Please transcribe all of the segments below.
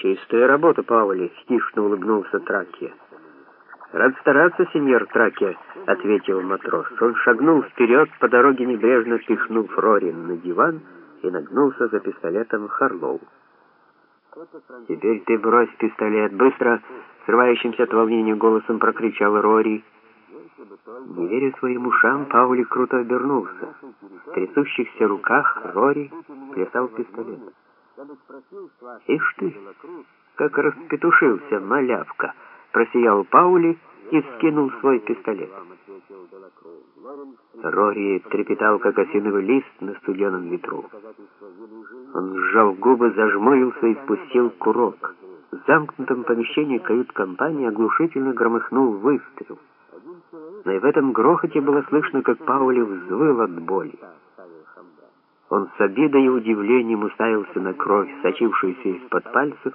Чистая работа, Паули, хищно улыбнулся Тракия. Рад стараться, сеньор Тракия, ответил матрос. Он шагнул вперед, по дороге небрежно пихнув Рори на диван и нагнулся за пистолетом Харлоу. «Теперь ты брось пистолет, быстро!» Срывающимся от волнения голосом прокричал Рори. Не веря своим ушам, Паули круто обернулся. В трясущихся руках Рори плясал пистолет. «Ишь ты, как распетушился малявка!» Просиял Паули и скинул свой пистолет. Рори трепетал, как осиновый лист на студеном ветру. Он сжал губы, зажмурился и спустил курок. В замкнутом помещении кают-компании оглушительно громыхнул выстрел. Но и в этом грохоте было слышно, как Паули взвыл от боли. Он с обидой и удивлением уставился на кровь, сочившуюся из-под пальцев,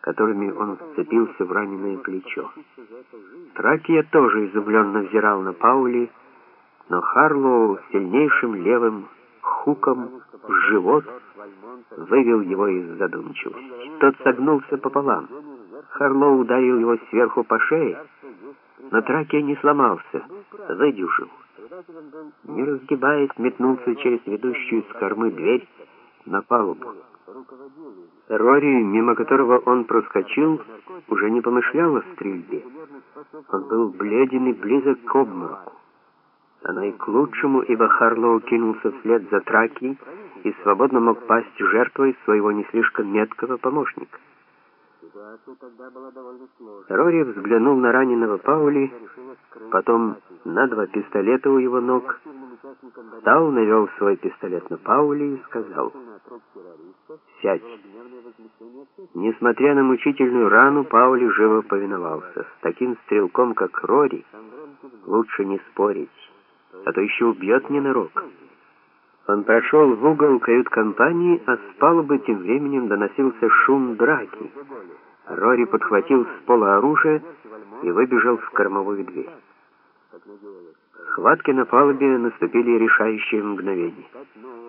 которыми он вцепился в раненое плечо. Тракия тоже изумленно взирал на Паули, но Харлоу сильнейшим левым хуком в живот вывел его из задумчивости. Тот согнулся пополам. Харлоу ударил его сверху по шее, но Тракия не сломался, выдюжил. Не разгибаясь, метнулся через ведущую с кормы дверь на палубу. Рори, мимо которого он проскочил, уже не помышлял о стрельбе. Он был бледен и близок к обмороку. Оно и к лучшему, ибо Харлоу кинулся вслед за Траки и свободно мог пасть жертвой своего не слишком меткого помощника. Рори взглянул на раненого Паули, потом на два пистолета у его ног, встал, навел свой пистолет на Паули и сказал «Сядь». Несмотря на мучительную рану, Паули живо повиновался. С таким стрелком, как Рори, лучше не спорить, а то еще убьет ненарок. Он прошел в угол кают-компании, а с палубы тем временем доносился шум драки. Рори подхватил с пола оружие и выбежал в кормовую дверь. Схватки на палубе наступили решающие мгновения.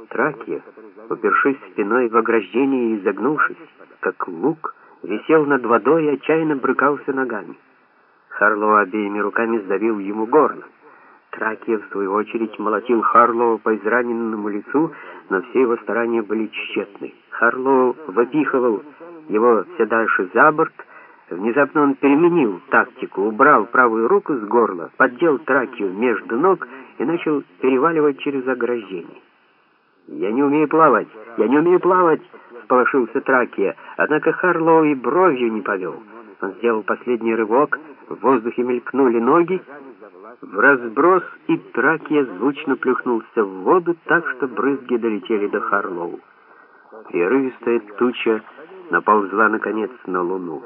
Тракия, упершись спиной в ограждение и изогнувшись, как лук, висел над водой и отчаянно брыкался ногами. Харлоу обеими руками сдавил ему горло. Тракия, в свою очередь, молотил Харлоу по израненному лицу, но все его старания были тщетны. Харлоу выпихивал его все дальше за борт, Внезапно он переменил тактику, убрал правую руку с горла, поддел тракию между ног и начал переваливать через ограждение. «Я не умею плавать! Я не умею плавать!» — сполошился Тракия, однако Харлоу и бровью не повел. Он сделал последний рывок, в воздухе мелькнули ноги, в разброс, и Тракия звучно плюхнулся в воду так, что брызги долетели до Харлоу. Прерывистая туча наползла, наконец, на луну.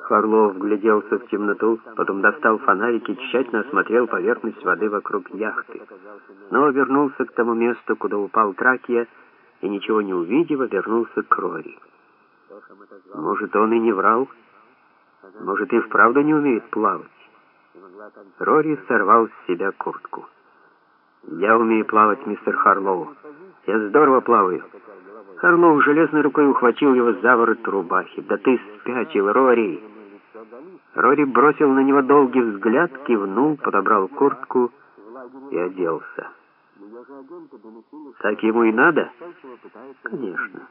Харлоу вгляделся в темноту, потом достал фонарик и тщательно осмотрел поверхность воды вокруг яхты. Но вернулся к тому месту, куда упал Тракия, и, ничего не увидев, вернулся к Рори. Может, он и не врал? Может, и вправду не умеет плавать? Рори сорвал с себя куртку. «Я умею плавать, мистер Харлоу. Я здорово плаваю. Харлоу железной рукой ухватил его за ворот рубахи. «Да ты спятил, Рори!» Рори бросил на него долгий взгляд, кивнул, подобрал куртку и оделся. «Так ему и надо?» «Конечно».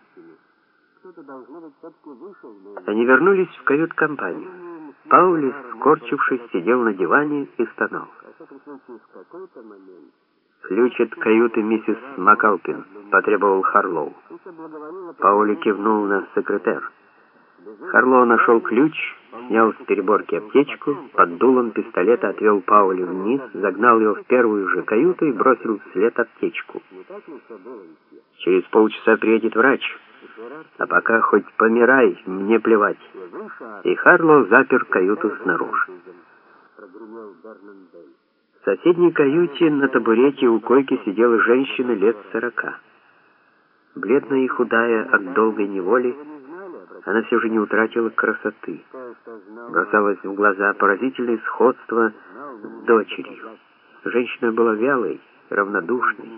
Они вернулись в кают-компанию. Паули, скорчившись, сидел на диване и стонал. «Ключ от каюты миссис Макалпин», — потребовал Харлоу. Паули кивнул на секретер. Харлоу нашел ключ, снял с переборки аптечку, под дулом пистолета отвел Паули вниз, загнал его в первую же каюту и бросил вслед аптечку. «Через полчаса приедет врач, а пока хоть помирай, мне плевать». И Харлоу запер каюту снаружи. В соседней каюте на табурете у койки сидела женщина лет сорока. Бледная и худая от долгой неволи, она все же не утратила красоты. Бросалось в глаза поразительное сходство с дочерью. Женщина была вялой, равнодушной,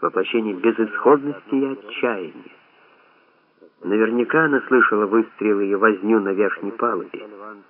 воплощение безысходности и отчаяния. Наверняка она слышала выстрелы и возню на верхней палубе.